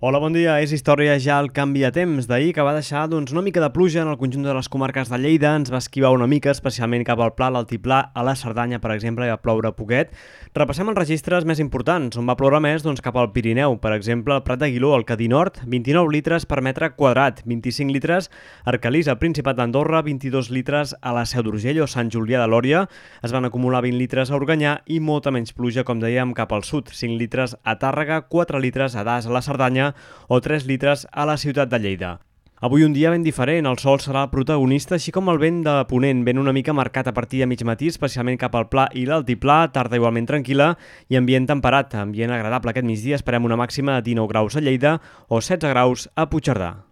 Hola, bon dia. És història ja el canvi de temps d'ahir que va deixar doncs, una mica de pluja en el conjunt de les comarques de Lleida. Ens va esquivar una mica, especialment cap al Pla, l'Altiplà, a la Cerdanya, per exemple, i va ploure poquet. Repassem els registres més importants. On va ploure més? Doncs cap al Pirineu. Per exemple, el Prat d'Aguiló, al Cadí Nord, 29 litres per metre quadrat, 25 litres Arcalís, al Principat d'Andorra, 22 litres a la Seu d'Urgell o Sant Julià de Lòria. Es van acumular 20 litres a Organyà i molta menys pluja, com dèiem, cap al sud. 5 litres a Tàrrega, 4 litres a Das, a la Cerdanya, o 3 litres a la ciutat de Lleida. Avui un dia ben diferent, el sol serà el protagonista, així com el vent de ponent, vent una mica marcat a partir de mig matí, especialment cap al pla i l'altiplà, tarda igualment tranquil·la i ambient temperat, ambient agradable aquest migdia, esperem una màxima de 19 graus a Lleida o 16 graus a Puigcerdà.